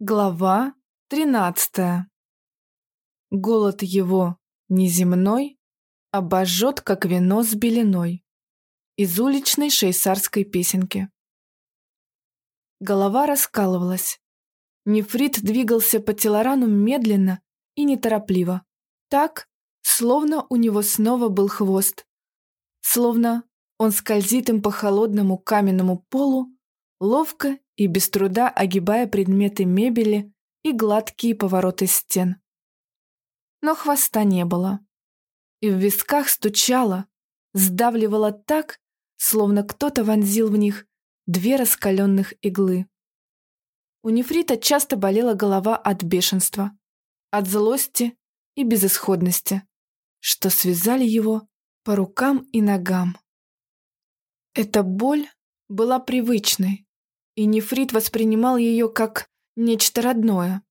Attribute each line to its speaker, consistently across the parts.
Speaker 1: Глава тринадцатая. Голод его неземной обожжет, как вино с беленой. Из уличной шейсарской песенки. Голова раскалывалась. Нефрит двигался по телорану медленно и неторопливо. Так, словно у него снова был хвост. Словно он скользит им по холодному каменному полу, ловко и без труда огибая предметы мебели и гладкие повороты стен. Но хвоста не было. И в висках стучало, сдавливало так, словно кто-то вонзил в них две раскаленных иглы. У нефрита часто болела голова от бешенства, от злости и безысходности, что связали его по рукам и ногам. Эта боль была привычной, и Нефрит воспринимал ее как нечто родное.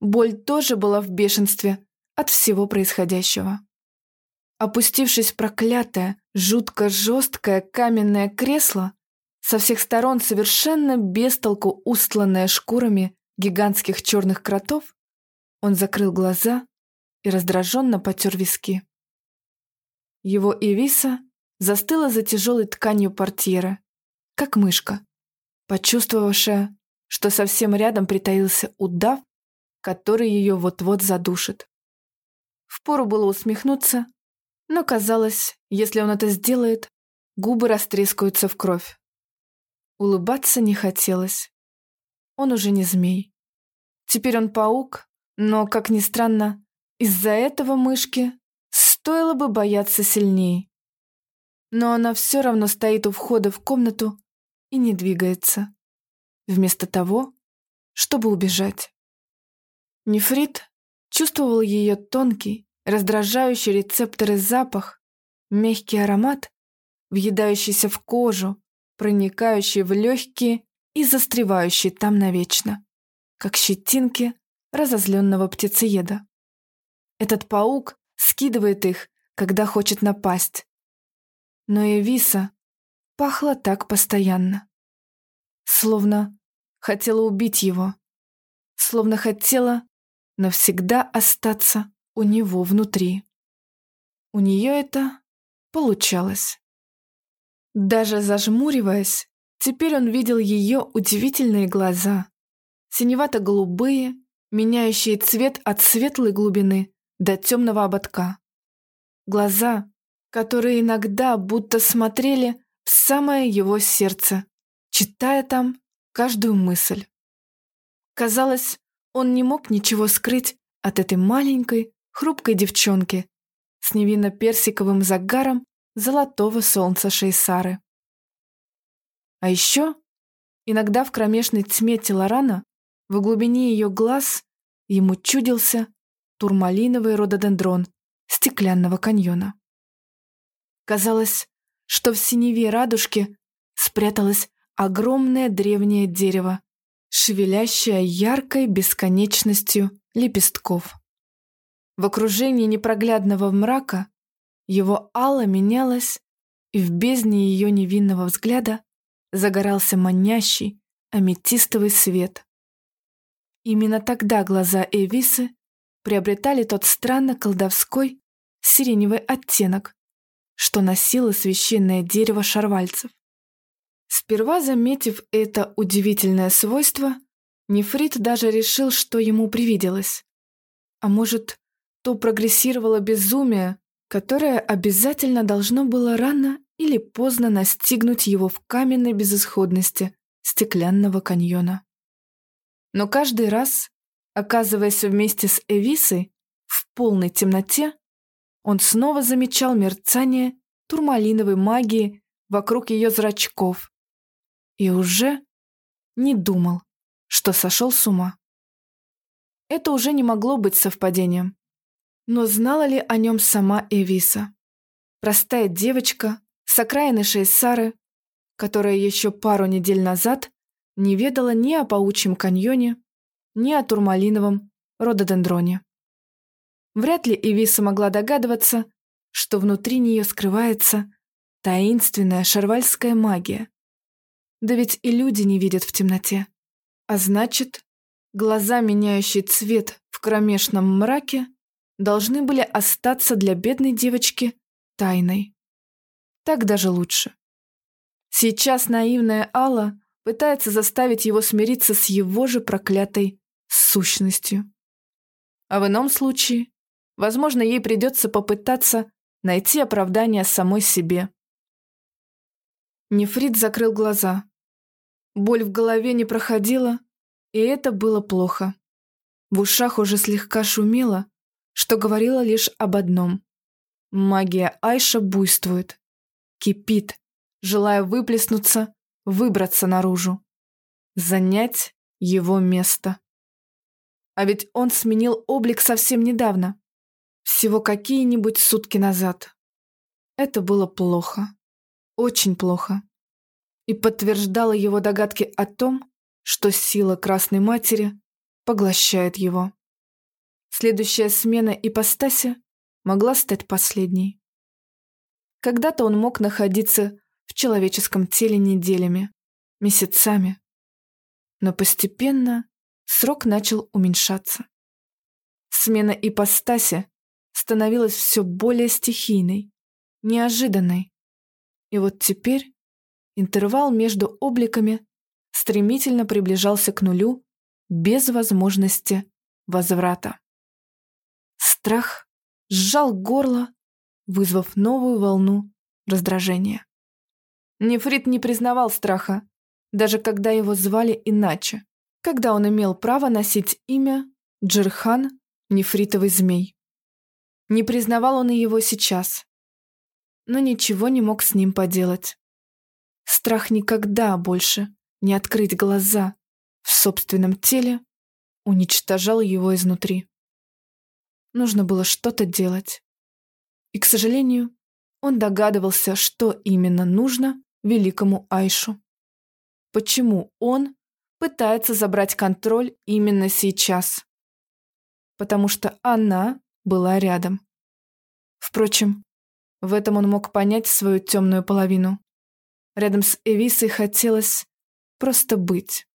Speaker 1: Боль тоже была в бешенстве от всего происходящего. Опустившись в проклятое, жутко жесткое каменное кресло, со всех сторон совершенно бестолку устланное шкурами гигантских черных кротов, он закрыл глаза и раздраженно потер виски. Его Эвиса застыла за тяжелой тканью портьеры, как мышка, почувствовавшая, что совсем рядом притаился удав, который ее вот-вот задушит. Впору было усмехнуться, но казалось, если он это сделает, губы растрескаются в кровь. Улыбаться не хотелось. Он уже не змей. Теперь он паук, но, как ни странно, из-за этого мышки стоило бы бояться сильнее. Но она все равно стоит у входа в комнату и не двигается. Вместо того, чтобы убежать. Нефрит чувствовал ее тонкий, раздражающий рецепторы запах, мягкий аромат, въедающийся в кожу, проникающий в легкие и застревающий там навечно, как щетинки разозленного птицееда. Этот паук скидывает их, когда хочет напасть. Но Эвиса пахла так постоянно. Словно хотела убить его. Словно хотела навсегда остаться у него внутри. У нее это получалось. Даже зажмуриваясь, теперь он видел ее удивительные глаза. Синевато-голубые, меняющие цвет от светлой глубины до темного ободка. Глаза, которые иногда будто смотрели в самое его сердце, читая там каждую мысль. Казалось, он не мог ничего скрыть от этой маленькой, хрупкой девчонки с невинно-персиковым загаром золотого солнца Шейсары. А еще иногда в кромешной тьме Телорана в глубине ее глаз ему чудился турмалиновый рододендрон стеклянного каньона. Казалось, что в синеве радужки спряталось огромное древнее дерево, шевелящее яркой бесконечностью лепестков. В окружении непроглядного мрака его ало менялось, и в бездне ее невинного взгляда загорался манящий аметистовый свет. Именно тогда глаза Эвисы приобретали тот странно колдовской сиреневый оттенок, что носило священное дерево шарвальцев. Сперва заметив это удивительное свойство, Нефрит даже решил, что ему привиделось. А может, то прогрессировало безумие, которое обязательно должно было рано или поздно настигнуть его в каменной безысходности стеклянного каньона. Но каждый раз, оказываясь вместе с Эвисой в полной темноте, он снова замечал мерцание турмалиновой магии вокруг ее зрачков и уже не думал, что сошел с ума. Это уже не могло быть совпадением. Но знала ли о нем сама Эвиса? Простая девочка с окраины Шейсары, которая еще пару недель назад не ведала ни о паучьем каньоне, ни о турмалиновом рододендроне. Вряд ли Эвиса могла догадываться, что внутри нее скрывается таинственная шарвальская магия. Да ведь и люди не видят в темноте. А значит, глаза, меняющие цвет в кромешном мраке, должны были остаться для бедной девочки тайной. Так даже лучше. Сейчас наивная Алла пытается заставить его смириться с его же проклятой сущностью. А в ином случае, возможно, ей придется попытаться найти оправдание самой себе. Нефрит закрыл глаза. Боль в голове не проходила, и это было плохо. В ушах уже слегка шумело, что говорило лишь об одном. Магия Айша буйствует, кипит, желая выплеснуться, выбраться наружу, занять его место. А ведь он сменил облик совсем недавно, всего какие-нибудь сутки назад. Это было плохо, очень плохо, и подтверждало его догадки о том, что сила Красной Матери поглощает его. Следующая смена ипостаси могла стать последней. Когда-то он мог находиться в человеческом теле неделями, месяцами. Но постепенно срок начал уменьшаться. Смена ипостаси становилась все более стихийной, неожиданной. И вот теперь интервал между обликами стремительно приближался к нулю без возможности возврата. Страх сжал горло, вызвав новую волну раздражения. Нефрит не признавал страха, даже когда его звали иначе, когда он имел право носить имя Джерхан Нефритовый змей. Не признавал он и его сейчас, но ничего не мог с ним поделать. Страх никогда больше не открыть глаза в собственном теле уничтожал его изнутри. Нужно было что-то делать. И, к сожалению, он догадывался, что именно нужно великому Айшу. Почему он пытается забрать контроль именно сейчас? Потому что она была рядом. Впрочем, в этом он мог понять свою темную половину. Рядом с Эвисой хотелось просто быть.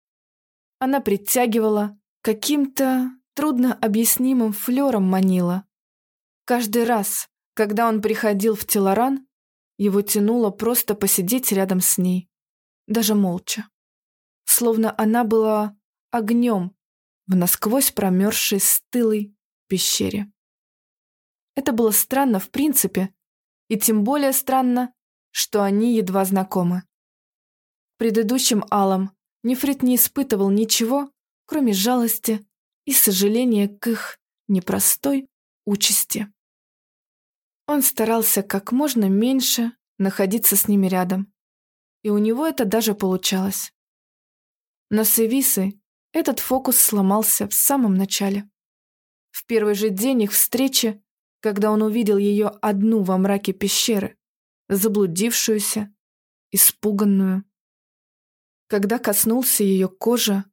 Speaker 1: Она притягивала, каким-то трудно объяснимым флером манила. Каждый раз, когда он приходил в Телоран, его тянуло просто посидеть рядом с ней, даже молча. Словно она была огнем в насквозь промерзшей стылой пещере. Это было странно в принципе, и тем более странно, что они едва знакомы. Предыдущим Алам Нефрит не испытывал ничего, кроме жалости и сожаления к их непростой участи. Он старался как можно меньше находиться с ними рядом. И у него это даже получалось. Но с Эвисой этот фокус сломался в самом начале. В первый же день их встречи, когда он увидел ее одну во мраке пещеры, заблудившуюся, испуганную. Когда коснулся ее кожи,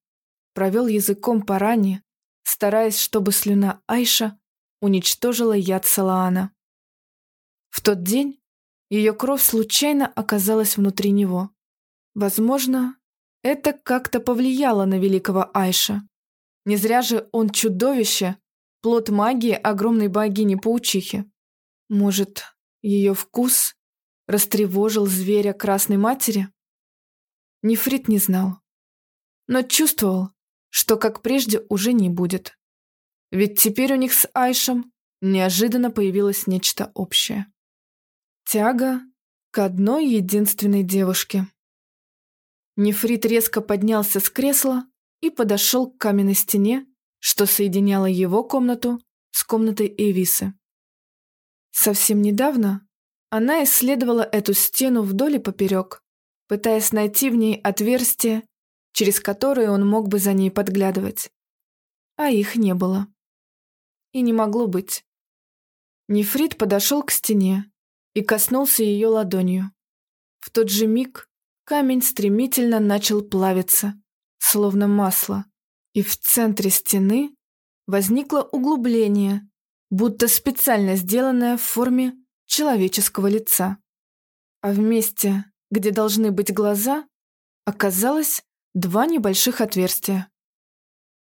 Speaker 1: провел языком по ране, стараясь, чтобы слюна Айша уничтожила яд Салаана. В тот день ее кровь случайно оказалась внутри него. Возможно, это как-то повлияло на великого Айша. Не зря же он чудовище, плод магии огромной богини-паучихи. Может, ее вкус растревожил зверя Красной Матери? Нефрит не знал. Но чувствовал, что как прежде уже не будет. Ведь теперь у них с Айшем неожиданно появилось нечто общее. Тяга к одной единственной девушке. Нефрит резко поднялся с кресла и подошел к каменной стене, что соединяло его комнату с комнатой Эвисы. Совсем недавно она исследовала эту стену вдоль и поперек, пытаясь найти в ней отверстие, через которое он мог бы за ней подглядывать. А их не было. И не могло быть. Нефрит подошел к стене, и коснулся ее ладонью. В тот же миг камень стремительно начал плавиться, словно масло, и в центре стены возникло углубление, будто специально сделанное в форме человеческого лица. А в месте, где должны быть глаза, оказалось два небольших отверстия.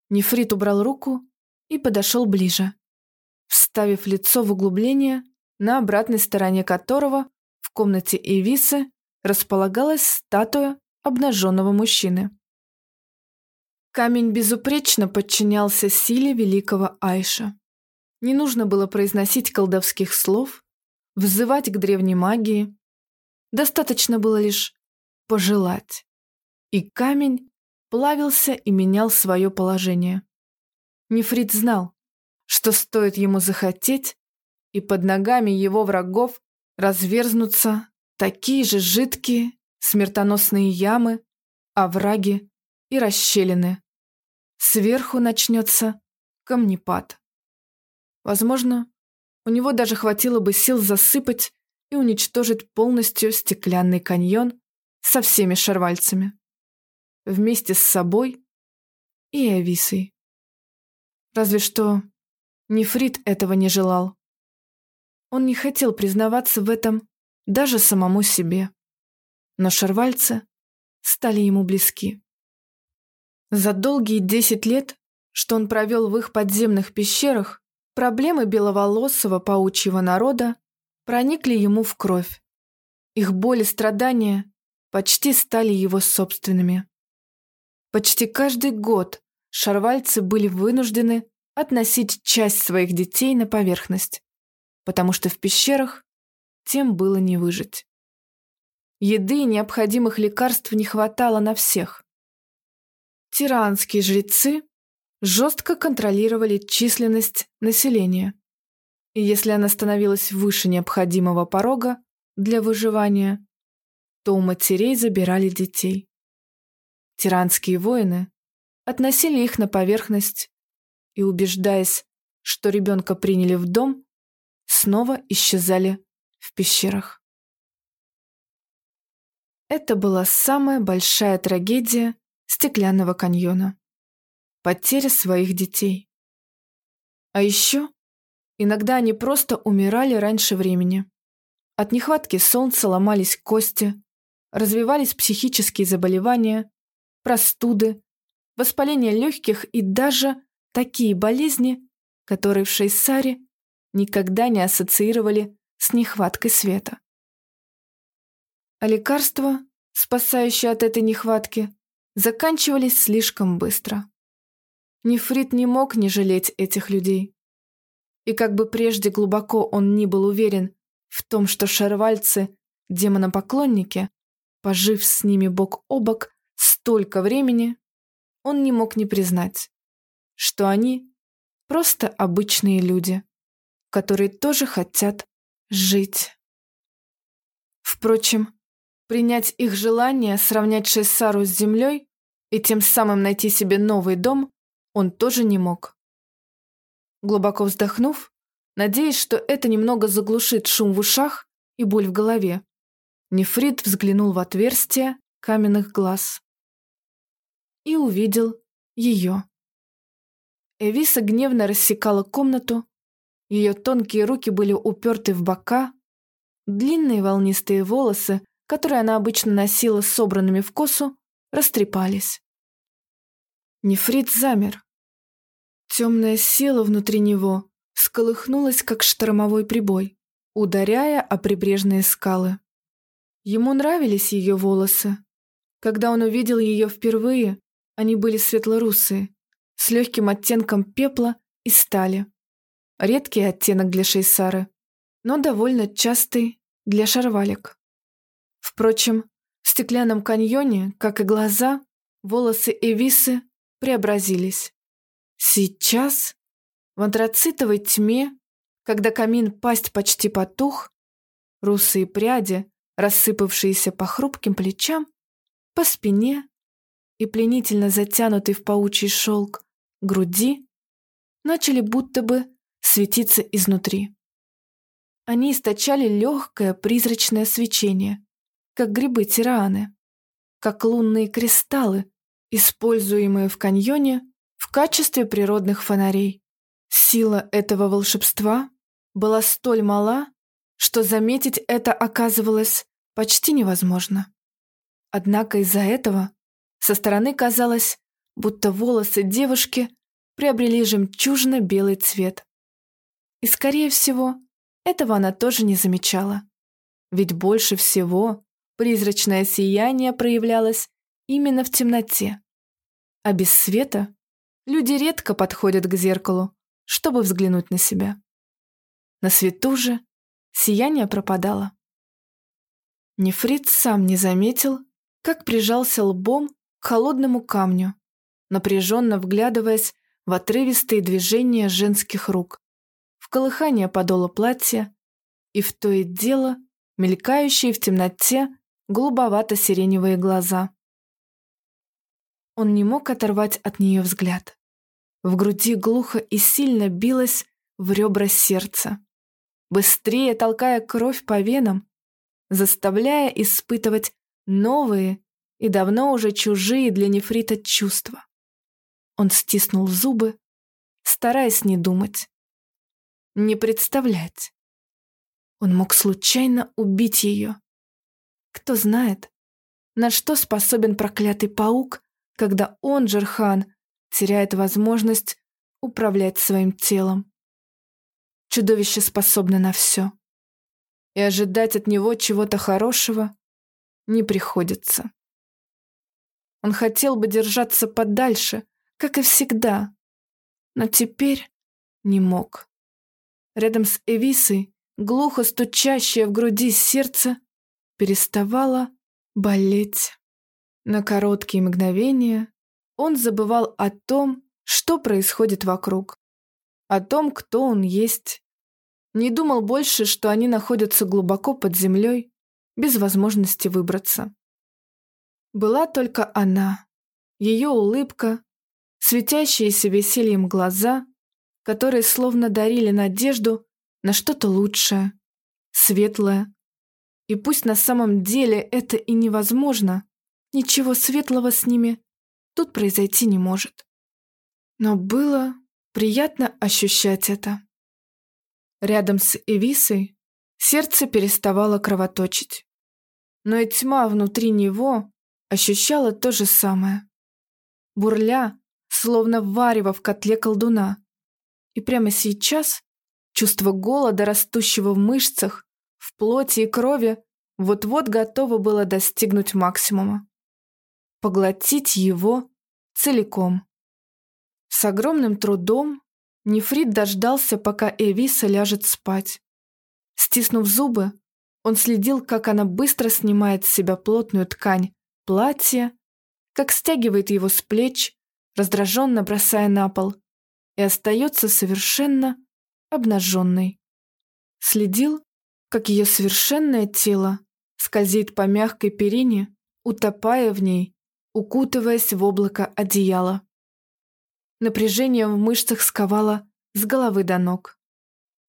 Speaker 1: Нефрит убрал руку и подошел ближе, вставив лицо в углубление, на обратной стороне которого в комнате Эвисы располагалась статуя обнаженного мужчины. Камень безупречно подчинялся силе великого Айша. Не нужно было произносить колдовских слов, взывать к древней магии. Достаточно было лишь пожелать. И камень плавился и менял свое положение. Нефрит знал, что стоит ему захотеть, и под ногами его врагов разверзнутся такие же жидкие, смертоносные ямы, овраги и расщелины. Сверху начнется камнепад. Возможно, у него даже хватило бы сил засыпать и уничтожить полностью стеклянный каньон со всеми шарвальцами. Вместе с собой и Ависой. Разве что Нефрит этого не желал. Он не хотел признаваться в этом даже самому себе. Но шарвальцы стали ему близки. За долгие десять лет, что он провел в их подземных пещерах, проблемы беловолосого паучьего народа проникли ему в кровь. Их боль и страдания почти стали его собственными. Почти каждый год шарвальцы были вынуждены относить часть своих детей на поверхность, потому что в пещерах тем было не выжить. Еды и необходимых лекарств не хватало на всех. Тиранские жрецы жестко контролировали численность населения, и если она становилась выше необходимого порога для выживания, то у матерей забирали детей. Тиранские воины относили их на поверхность и, убеждаясь, что ребенка приняли в дом, снова исчезали в пещерах. Это была самая большая трагедия Стеклянного каньона. Потеря своих детей. А еще иногда они просто умирали раньше времени. От нехватки солнца ломались кости, развивались психические заболевания, простуды, воспаление легких и даже такие болезни, которые в Шейсаре никогда не ассоциировали с нехваткой света. А лекарства, спасающие от этой нехватки, заканчивались слишком быстро. Нефрит не мог не жалеть этих людей. И как бы прежде глубоко он ни был уверен в том, что шарвальцы – демонопоклонники, пожив с ними бок о бок столько времени, он не мог не признать, что они просто обычные люди, которые тоже хотят жить. Впрочем, принять их желание сравнять Шейсару с землей и тем самым найти себе новый дом он тоже не мог. Глубоко вздохнув, надеясь, что это немного заглушит шум в ушах и боль в голове, Нефрит взглянул в отверстие каменных глаз и увидел ее. Эвиса гневно рассекала комнату, ее тонкие руки были уперты в бока, длинные волнистые волосы, которые она обычно носила собранными в косу, растрепались. Нефрит замер. Темная сила внутри него сколыхнулась, как штормовой прибой, ударяя о прибрежные скалы. Ему нравились ее волосы. Когда он увидел ее впервые, они были светлорусые, с легким оттенком пепла и стали. Редкий оттенок для шейсары, но довольно частый для шарвалек. Впрочем, в стеклянном каньоне, как и глаза, волосы Эвисы преобразились. Сейчас, в антрацитовой тьме, когда камин пасть почти потух, русые пряди, рассыпавшиеся по хрупким плечам, по спине и пленительно затянутый в паучий шелк груди, начали будто бы светиться изнутри. Они источали легкое призрачное свечение, как грибы тираны, как лунные кристаллы, используемые в каньоне в качестве природных фонарей. Сила этого волшебства была столь мала, что заметить это оказывалось почти невозможно. Однако из-за этого со стороны казалось, будто волосы девушки приобрели жемчужно-белый цвет. И, скорее всего, этого она тоже не замечала. Ведь больше всего призрачное сияние проявлялось именно в темноте. А без света люди редко подходят к зеркалу, чтобы взглянуть на себя. На свету же сияние пропадало. Нефрит сам не заметил, как прижался лбом к холодному камню, напряженно вглядываясь в отрывистые движения женских рук, в колыхание подола платья и в то и дело мелькающие в темноте голубовато-сиреневые глаза. Он не мог оторвать от нее взгляд. В груди глухо и сильно билось в ребра сердца, быстрее толкая кровь по венам, заставляя испытывать новые и давно уже чужие для нефрита чувства. Он стиснул зубы, стараясь не думать, не представлять. Он мог случайно убить ее. Кто знает, на что способен проклятый паук, когда он, Джерхан, теряет возможность управлять своим телом. Чудовище способно на все. И ожидать от него чего-то хорошего не приходится. Он хотел бы держаться подальше, как и всегда, но теперь не мог. Рядом с Эвисой, глухо стучащее в груди сердце, переставало болеть. На короткие мгновения он забывал о том, что происходит вокруг, о том, кто он есть. Не думал больше, что они находятся глубоко под землей, без возможности выбраться. Была только она, ее улыбка, светящиеся весельем глаза, которые словно дарили надежду на что-то лучшее, светлое. И пусть на самом деле это и невозможно, ничего светлого с ними тут произойти не может. Но было приятно ощущать это. Рядом с Эвисой сердце переставало кровоточить. Но и тьма внутри него ощущала то же самое. Бурля, словно варево в котле колдуна. И прямо сейчас чувство голода, растущего в мышцах, в плоти и крови, вот-вот готово было достигнуть максимума. Поглотить его целиком. С огромным трудом Нефрит дождался, пока Эвиса ляжет спать. Стиснув зубы, он следил, как она быстро снимает с себя плотную ткань платья, как стягивает его с плеч, раздраженно бросая на пол, и остается совершенно обнаженной. Следил, как ее совершенное тело скользит по мягкой перине, утопая в ней, укутываясь в облако одеяла. Напряжение в мышцах сковало с головы до ног.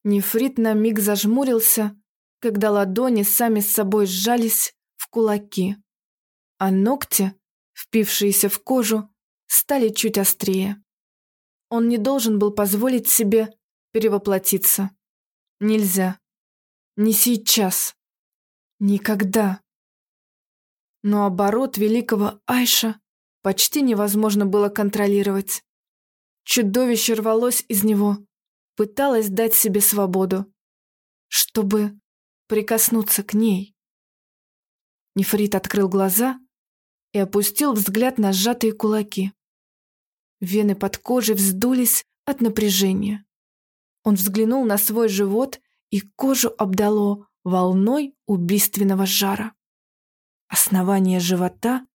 Speaker 1: Нефрит на миг зажмурился, когда ладони сами с собой сжались в кулаки, а ногти, впившиеся в кожу, стали чуть острее. Он не должен был позволить себе перевоплотиться. Нельзя. Не сейчас. Никогда. Но оборот великого Айша почти невозможно было контролировать. Чудовище рвалось из него, пыталось дать себе свободу, чтобы прикоснуться к ней. Нефрит открыл глаза и опустил взгляд на сжатые кулаки. Вены под кожей вздулись от напряжения. Он взглянул на свой живот, и кожу обдало волной убийственного жара. Основание живота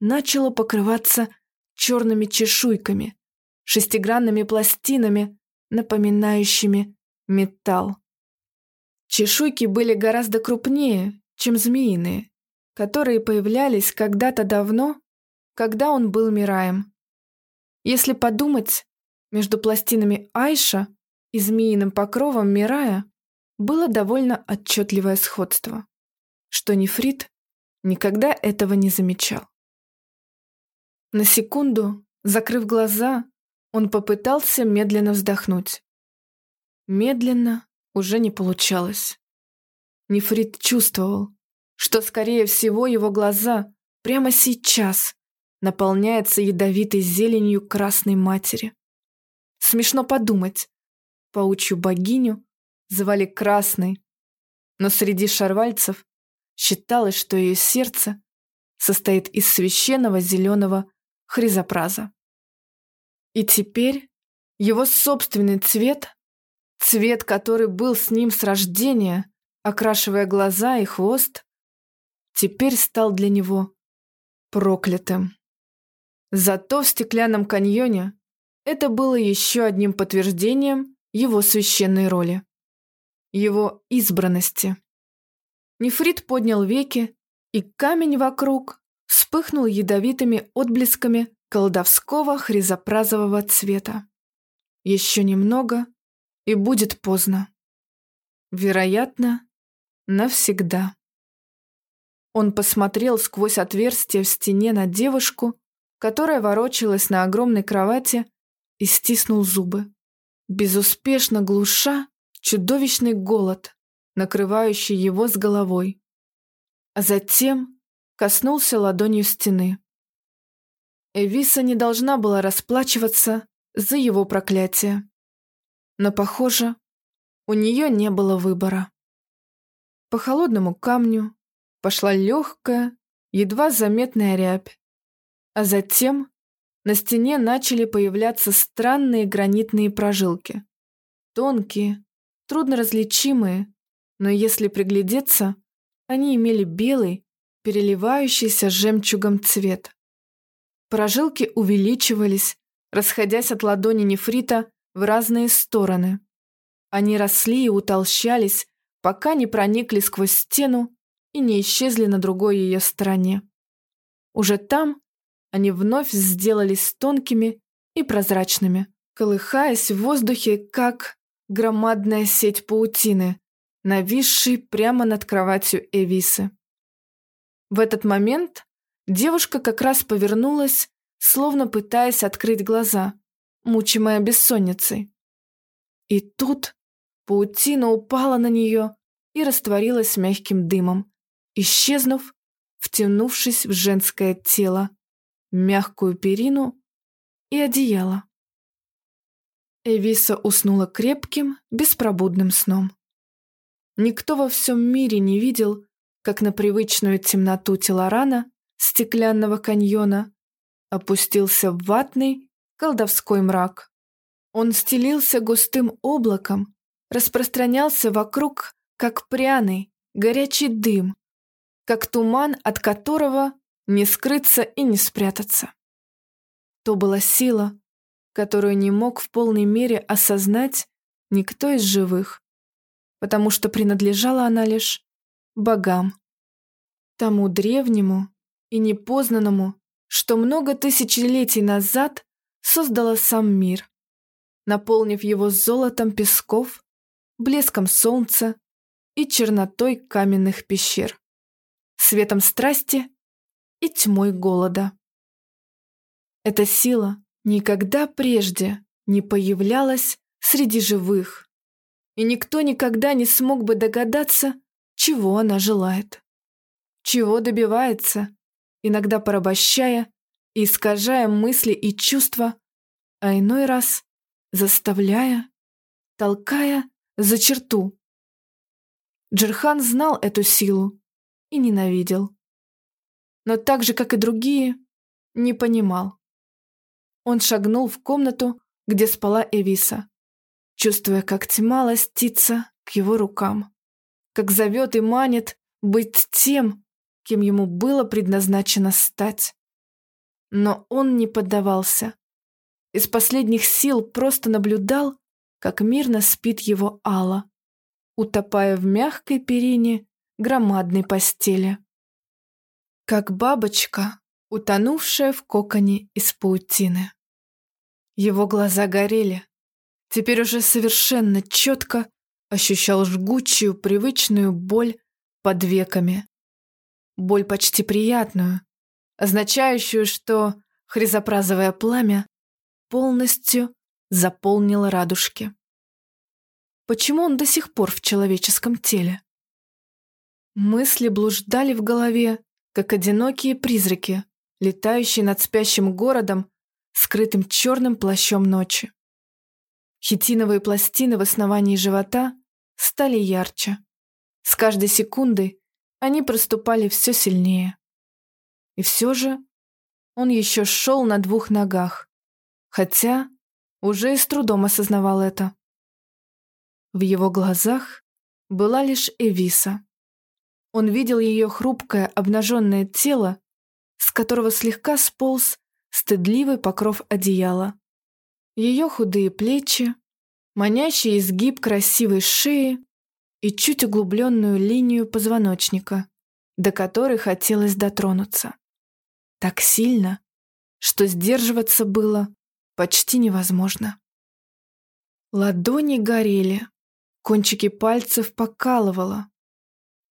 Speaker 1: начало покрываться черными чешуйками, шестигранными пластинами, напоминающими металл. Чешуйки были гораздо крупнее, чем змеиные, которые появлялись когда-то давно, когда он был Мираем. Если подумать, между пластинами Айша и змеиным покровом Мирая было довольно отчетливое сходство, что Нефрит никогда этого не замечал. На секунду, закрыв глаза, он попытался медленно вздохнуть. Медленно уже не получалось. Нефрит чувствовал, что, скорее всего, его глаза прямо сейчас наполняется ядовитой зеленью красной матери. Смешно подумать, паучью богиню звали Красной, но среди шарвальцев считалось, что ее сердце состоит из священного зеленого хризопраза. И теперь его собственный цвет, цвет, который был с ним с рождения, окрашивая глаза и хвост, теперь стал для него проклятым. Зато в стеклянном каньоне это было еще одним подтверждением его священной роли, его избранности. Нефрит поднял веки, и камень вокруг вспыхнул ядовитыми отблесками колдовского хризопразового цвета. Еще немного, и будет поздно. Вероятно, навсегда. Он посмотрел сквозь отверстие в стене на девушку, которая ворочалась на огромной кровати и стиснул зубы, безуспешно глуша чудовищный голод, накрывающий его с головой. А затем коснулся ладонью стены. Эвиса не должна была расплачиваться за его проклятие. Но, похоже, у нее не было выбора. По холодному камню пошла легкая, едва заметная рябь. А затем на стене начали появляться странные гранитные прожилки. Тонкие, трудноразличимые, но если приглядеться, они имели белый, переливающийся жемчугом цвет. Прожилки увеличивались, расходясь от ладони нефрита в разные стороны. Они росли и утолщались, пока не проникли сквозь стену и не исчезли на другой ее стороне. Уже там они вновь сделались тонкими и прозрачными, колыхаясь в воздухе, как громадная сеть паутины, нависшей прямо над кроватью Эвисы. В этот момент Девушка как раз повернулась, словно пытаясь открыть глаза, мучимая бессонницей. И тут паутина упала на нее и растворилась мягким дымом, исчезнув, втянувшись в женское тело, мягкую перину и одеяло. Эвиса уснула крепким, беспробудным сном. Никто во всем мире не видел, как на привычную темноту Телорана стеклянного каньона опустился в ватный колдовской мрак. Он стелился густым облаком, распространялся вокруг, как пряный, горячий дым, как туман, от которого не скрыться и не спрятаться. То была сила, которую не мог в полной мере осознать никто из живых, потому что принадлежала она лишь богам, тому древнему, и непознанному, что много тысячелетий назад создало сам мир, наполнив его золотом песков, блеском солнца и чернотой каменных пещер, светом страсти и тьмой голода. Эта сила никогда прежде не появлялась среди живых, и никто никогда не смог бы догадаться, чего она желает, чего добивается иногда порабощая и искажая мысли и чувства, а иной раз заставляя, толкая за черту. Джерхан знал эту силу и ненавидел. Но так же, как и другие, не понимал. Он шагнул в комнату, где спала Эвиса, чувствуя, как тьма ластится к его рукам, как зовет и манит быть тем, кем ему было предназначено стать. Но он не поддавался. Из последних сил просто наблюдал, как мирно спит его Алла, утопая в мягкой перине громадной постели. Как бабочка, утонувшая в коконе из паутины. Его глаза горели. Теперь уже совершенно четко ощущал жгучую, привычную боль под веками боль почти приятную, означающую, что хризопразовое пламя полностью заполнило радужки. Почему он до сих пор в человеческом теле? Мысли блуждали в голове, как одинокие призраки, летающий над спящим городом, скрытым черным плащом ночи. Хитиновые пластины в основании живота стали ярче. С каждой секундой они проступали все сильнее. И все же он еще шел на двух ногах, хотя уже и с трудом осознавал это. В его глазах была лишь Эвиса. Он видел ее хрупкое обнаженное тело, с которого слегка сполз стыдливый покров одеяла. Ее худые плечи, манящий изгиб красивой шеи и чуть углубленную линию позвоночника, до которой хотелось дотронуться. Так сильно, что сдерживаться было почти невозможно. Ладони горели, кончики пальцев покалывало.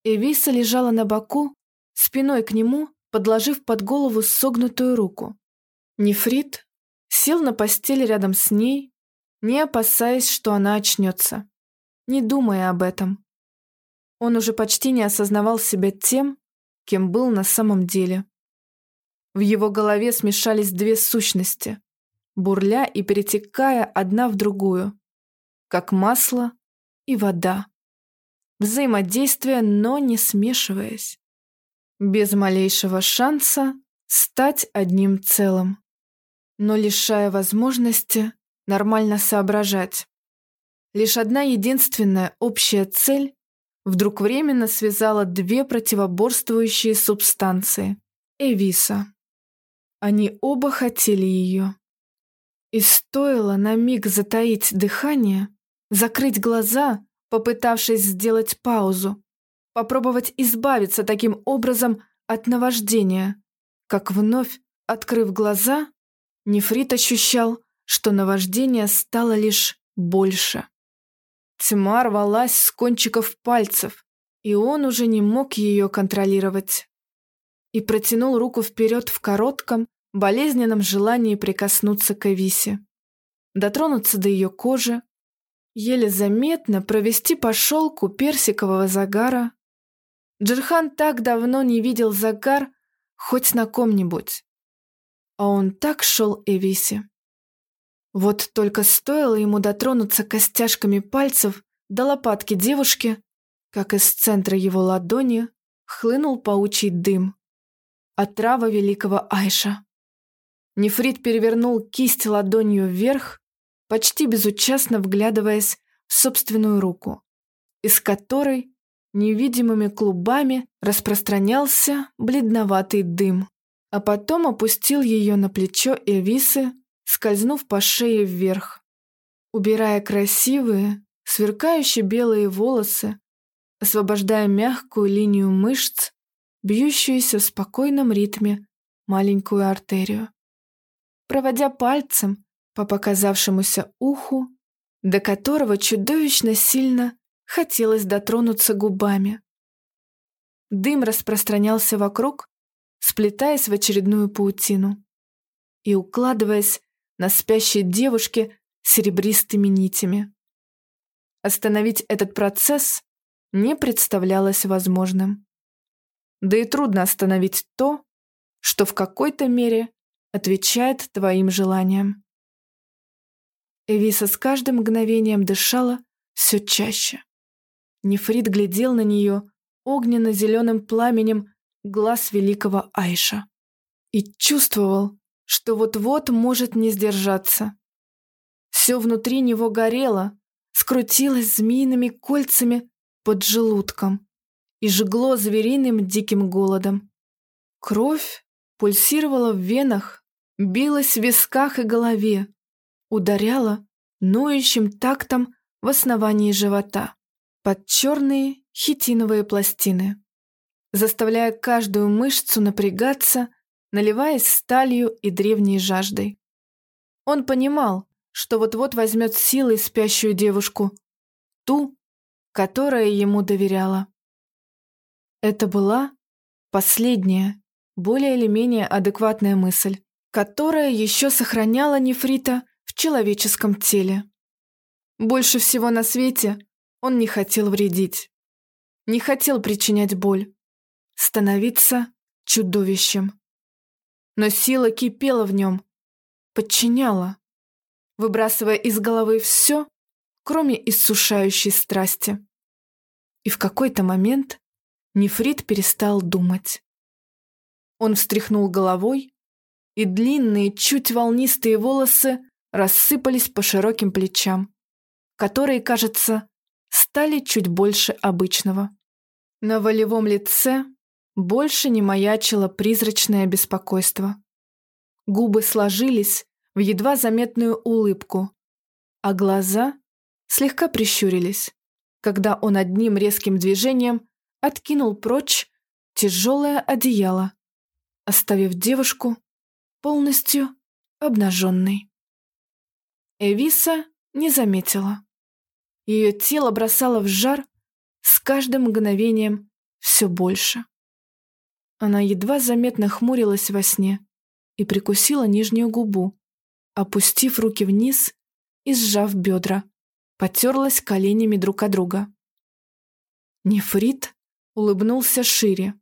Speaker 1: Эвиса лежала на боку, спиной к нему, подложив под голову согнутую руку. Нефрит сел на постель рядом с ней, не опасаясь, что она очнется, не думая об этом. Он уже почти не осознавал себя тем, кем был на самом деле. В его голове смешались две сущности, бурля и перетекая одна в другую, как масло и вода. Взаимодействие, но не смешиваясь. Без малейшего шанса стать одним целым но лишая возможности нормально соображать. Лишь одна единственная общая цель вдруг временно связала две противоборствующие субстанции – Эвиса. Они оба хотели ее. И стоило на миг затаить дыхание, закрыть глаза, попытавшись сделать паузу, попробовать избавиться таким образом от наваждения, как вновь, открыв глаза, Нефрит ощущал, что наваждение стало лишь больше. Тьма рвалась с кончиков пальцев, и он уже не мог ее контролировать. И протянул руку вперед в коротком, болезненном желании прикоснуться к Эвисе. Дотронуться до ее кожи, еле заметно провести по шелку персикового загара. Джерхан так давно не видел загар хоть на ком-нибудь. А он так шел Эвисе. Вот только стоило ему дотронуться костяшками пальцев до лопатки девушки, как из центра его ладони хлынул паучий дым. Отрава великого Айша. Нефрит перевернул кисть ладонью вверх, почти безучастно вглядываясь в собственную руку, из которой невидимыми клубами распространялся бледноватый дым а потом опустил ее на плечо Эвисы, скользнув по шее вверх, убирая красивые, сверкающие белые волосы, освобождая мягкую линию мышц, бьющуюся в спокойном ритме маленькую артерию. Проводя пальцем по показавшемуся уху, до которого чудовищно сильно хотелось дотронуться губами. Дым распространялся вокруг, сплетаясь в очередную паутину и укладываясь на спящей девушке серебристыми нитями. Остановить этот процесс не представлялось возможным. Да и трудно остановить то, что в какой-то мере отвечает твоим желаниям. Эвиса с каждым мгновением дышала все чаще. Нефрит глядел на нее огненно-зеленым пламенем глаз великого Айша и чувствовал, что вот-вот может не сдержаться. Все внутри него горело, скрутилось змеиными кольцами под желудком и жгло звериным диким голодом. Кровь пульсировала в венах, билась в висках и голове, ударяла ноющим тактом в основании живота под черные хитиновые пластины заставляя каждую мышцу напрягаться, наливаясь сталью и древней жаждой. Он понимал, что вот-вот возьмет силой спящую девушку, ту, которая ему доверяла. Это была последняя, более или менее адекватная мысль, которая еще сохраняла нефрита в человеческом теле. Больше всего на свете он не хотел вредить, не хотел причинять боль становиться чудовищем. но сила кипела в нем, подчиняла, выбрасывая из головы все, кроме иссушающей страсти. И в какой-то момент Нефрит перестал думать. Он встряхнул головой, и длинные, чуть волнистые волосы рассыпались по широким плечам, которые, кажется, стали чуть больше обычного. На волевом лице больше не маячило призрачное беспокойство. Губы сложились в едва заметную улыбку, а глаза слегка прищурились, когда он одним резким движением откинул прочь тяжелое одеяло, оставив девушку полностью обнаженной. Эвиса не заметила. Ее тело бросало в жар с каждым мгновением все больше. Она едва заметно хмурилась во сне и прикусила нижнюю губу, опустив руки вниз и сжав бедра, потерлась коленями друг от друга. Нефрит улыбнулся шире.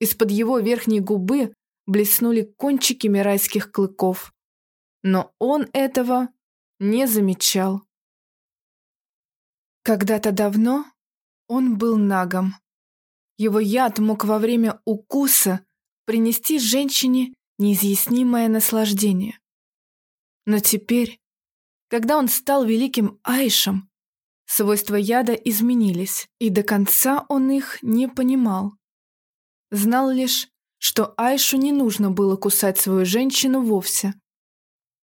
Speaker 1: Из-под его верхней губы блеснули кончики райских клыков. Но он этого не замечал. Когда-то давно он был нагом. Его яд мог во время укуса принести женщине неизъяснимое наслаждение. Но теперь, когда он стал великим Айшем, свойства яда изменились, и до конца он их не понимал. Знал лишь, что Айшу не нужно было кусать свою женщину вовсе.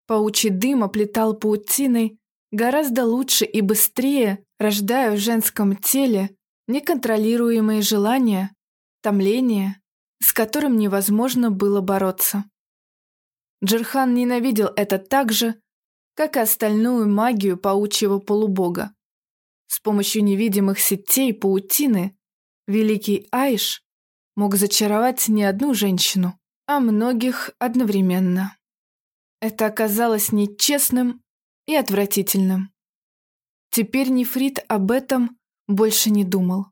Speaker 1: Паучий дым оплетал паутиной гораздо лучше и быстрее, рождая в женском теле неконтролируемые желания, томление, с которым невозможно было бороться. Джерхан ненавидел это так же, как и остальную магию паучьего полубога. С помощью невидимых сетей паутины великий Айш мог зачаровать не одну женщину, а многих одновременно. Это оказалось нечестным и отвратительным. Теперь Нефрит об этом больше не думал.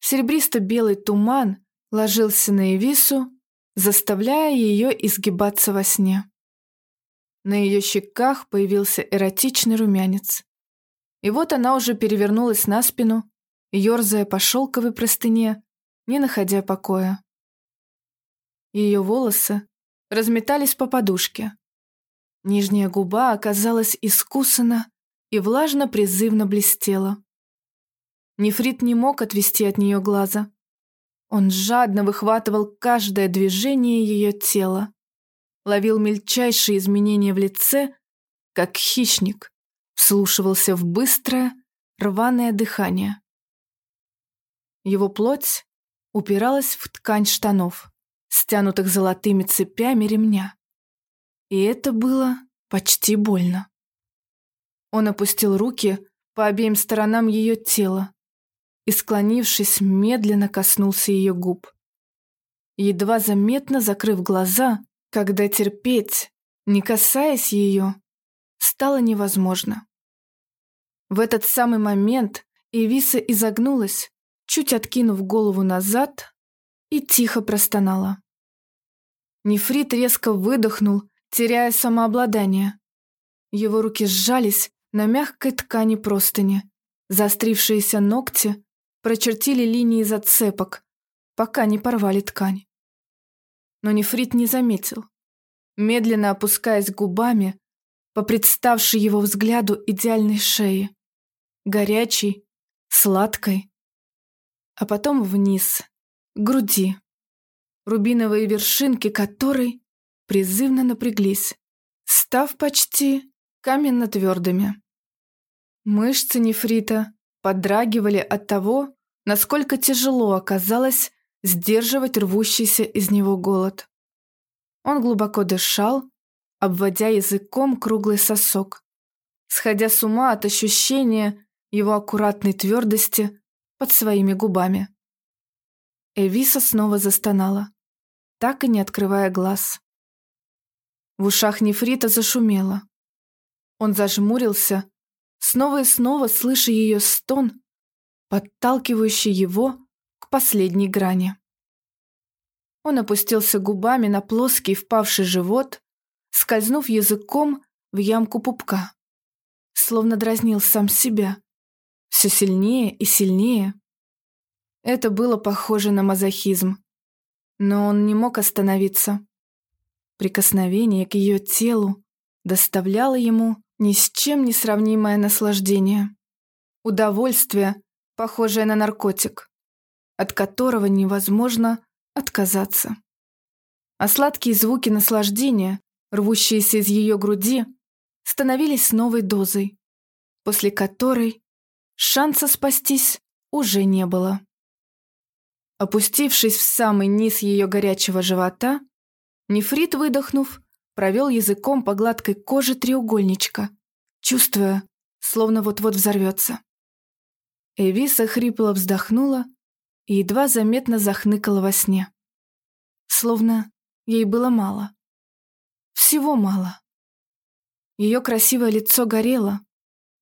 Speaker 1: Серебристо-белый туман ложился на Эвису, заставляя ее изгибаться во сне. На ее щеках появился эротичный румянец. И вот она уже перевернулась на спину, ерзая по шелковой простыне, не находя покоя. Ее волосы разметались по подушке. Нижняя губа оказалась искусана и влажно-призывно блестела. Нефрит не мог отвести от нее глаза. Он жадно выхватывал каждое движение ее тела, ловил мельчайшие изменения в лице, как хищник, вслушивался в быстрое, рваное дыхание. Его плоть упиралась в ткань штанов, стянутых золотыми цепями ремня. И это было почти больно. Он опустил руки по обеим сторонам ее тела, и, склонившись, медленно коснулся ее губ. Едва заметно закрыв глаза, когда терпеть, не касаясь ее, стало невозможно. В этот самый момент Эвиса изогнулась, чуть откинув голову назад, и тихо простонала. Нефрит резко выдохнул, теряя самообладание. Его руки сжались на мягкой ткани простыни. Заострившиеся ногти прочертили линии зацепок, пока не порвали ткань. Но нефрит не заметил. Медленно опускаясь губами по представшей его взгляду идеальной шее, горячей, сладкой, а потом вниз, груди, рубиновые вершинки которой призывно напряглись, став почти каменно-твердыми. Мышцы нефрита подрагивали от того, насколько тяжело оказалось сдерживать рвущийся из него голод. Он глубоко дышал, обводя языком круглый сосок, сходя с ума от ощущения его аккуратной твердости под своими губами. Эвиса снова застонала, так и не открывая глаз. В ушах нефрита зашумело. Он зажмурился снова и снова слыша ее стон, подталкивающий его к последней грани. Он опустился губами на плоский впавший живот, скользнув языком в ямку пупка. Словно дразнил сам себя. Все сильнее и сильнее. Это было похоже на мазохизм. Но он не мог остановиться. Прикосновение к ее телу доставляло ему ни с чем не сравнимое наслаждение. Удовольствие, похожее на наркотик, от которого невозможно отказаться. А сладкие звуки наслаждения, рвущиеся из ее груди, становились новой дозой, после которой шанса спастись уже не было. Опустившись в самый низ ее горячего живота, Нефрит, выдохнув, провел языком по гладкой коже треугольничка, чувствуя, словно вот-вот взорвется. Эвиса хрипло вздохнула и едва заметно захныкала во сне. Словно ей было мало. Всего мало. Ее красивое лицо горело,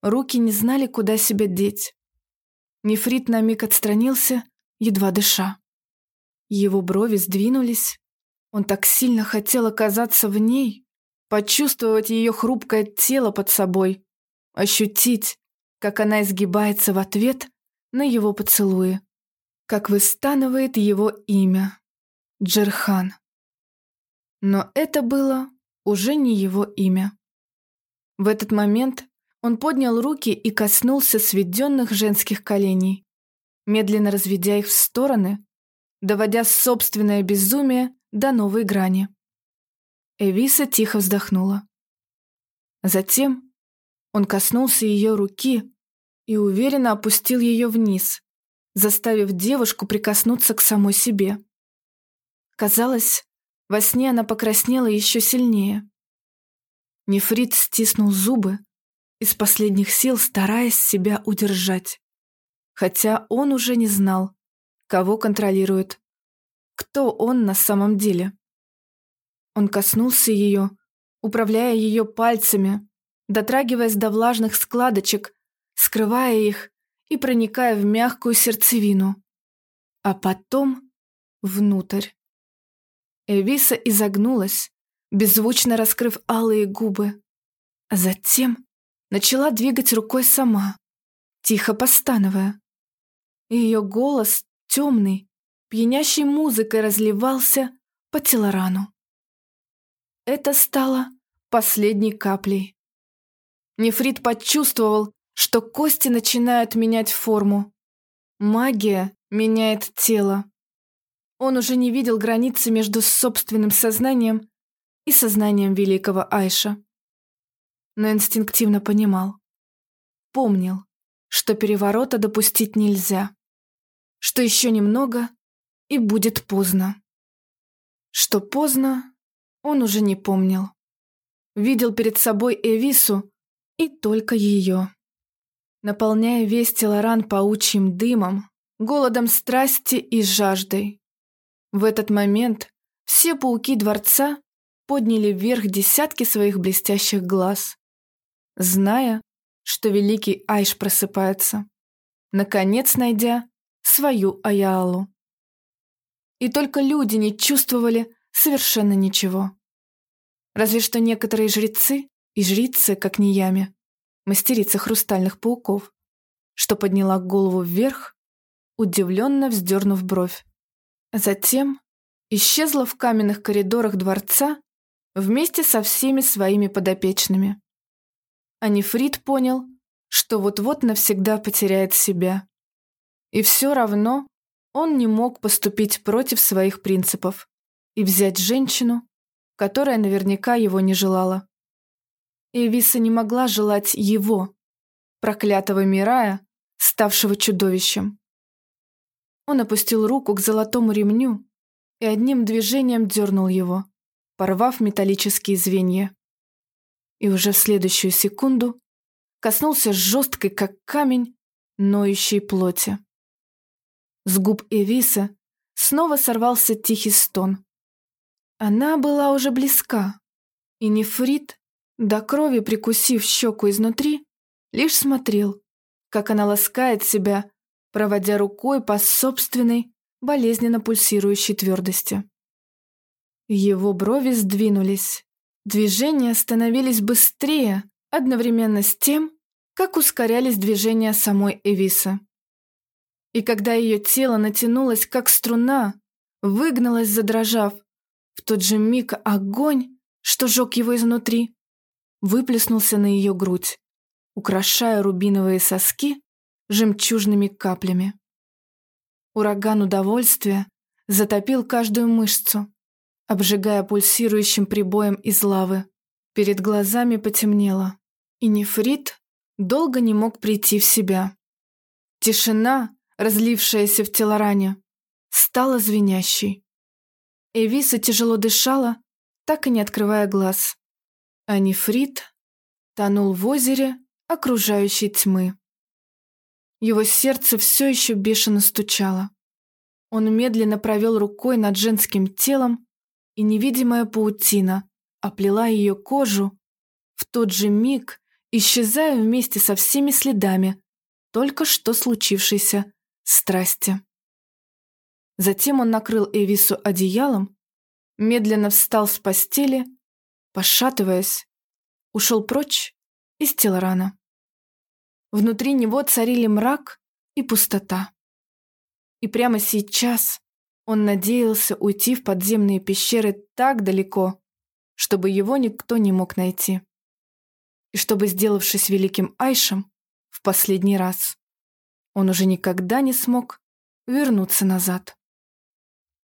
Speaker 1: руки не знали, куда себя деть. Нефрит на миг отстранился, едва дыша. Его брови сдвинулись. Он так сильно хотел оказаться в ней, почувствовать ее хрупкое тело под собой, ощутить, как она изгибается в ответ на его поцелуи, как выстанывает его имя — Джерхан. Но это было уже не его имя. В этот момент он поднял руки и коснулся сведенных женских коленей, медленно разведя их в стороны, доводя собственное безумие до новой грани. Эвиса тихо вздохнула. Затем он коснулся ее руки и уверенно опустил ее вниз, заставив девушку прикоснуться к самой себе. Казалось, во сне она покраснела еще сильнее. Нефрит стиснул зубы, из последних сил стараясь себя удержать. Хотя он уже не знал, кого контролирует, кто он на самом деле. Он коснулся ее, управляя ее пальцами, дотрагиваясь до влажных складочек, скрывая их и проникая в мягкую сердцевину. А потом внутрь. Эвиса изогнулась, беззвучно раскрыв алые губы, а затем начала двигать рукой сама, тихо постановая. Ее голос, темный, пьянящей музыкой разливался по телорану. Это стало последней каплей. Нефрит почувствовал, что кости начинают менять форму. Магия меняет тело. Он уже не видел границы между собственным сознанием и сознанием великого Айша. Но инстинктивно понимал. Помнил, что переворота допустить нельзя. Что еще немного, и будет поздно. Что поздно, он уже не помнил. Видел перед собой Эвису и только ее. Наполняя весь Телоран паучьим дымом, голодом страсти и жаждой. В этот момент все пауки дворца подняли вверх десятки своих блестящих глаз, зная, что великий Айш просыпается, наконец найдя свою Аялу. И только люди не чувствовали совершенно ничего. Разве что некоторые жрецы и жрицы, как Ниями, мастерица хрустальных пауков, что подняла голову вверх, удивленно вздернув бровь. Затем исчезла в каменных коридорах дворца вместе со всеми своими подопечными. А Нефрит понял, что вот-вот навсегда потеряет себя. И все равно он не мог поступить против своих принципов и взять женщину, которая наверняка его не желала. Эвиса не могла желать его, проклятого Мирая, ставшего чудовищем. Он опустил руку к золотому ремню и одним движением дернул его, порвав металлические звенья. И уже в следующую секунду коснулся жесткой, как камень, ноющей плоти. С губ Эвиса снова сорвался тихий стон. Она была уже близка, и Нефрит, до крови прикусив щеку изнутри, лишь смотрел, как она ласкает себя проводя рукой по собственной, болезненно пульсирующей твердости. Его брови сдвинулись. Движения становились быстрее, одновременно с тем, как ускорялись движения самой Эвисы. И когда ее тело натянулось, как струна, выгналось, задрожав, в тот же миг огонь, что жег его изнутри, выплеснулся на ее грудь, украшая рубиновые соски жемчужными каплями. Ураган удовольствия затопил каждую мышцу, обжигая пульсирующим прибоем из лавы. Перед глазами потемнело, и нефрит долго не мог прийти в себя. Тишина, разлившаяся в телоране, стала звенящей. Эвиса тяжело дышала, так и не открывая глаз. А нефрит тонул в озере окружающей тьмы. Его сердце все еще бешено стучало. Он медленно провел рукой над женским телом, и невидимая паутина оплела ее кожу в тот же миг, исчезая вместе со всеми следами только что случившейся страсти. Затем он накрыл Эвису одеялом, медленно встал с постели, пошатываясь, ушел прочь из Телорана. Внутри него царили мрак и пустота. И прямо сейчас он надеялся уйти в подземные пещеры так далеко, чтобы его никто не мог найти. И чтобы, сделавшись великим Айшем, в последний раз, он уже никогда не смог вернуться назад.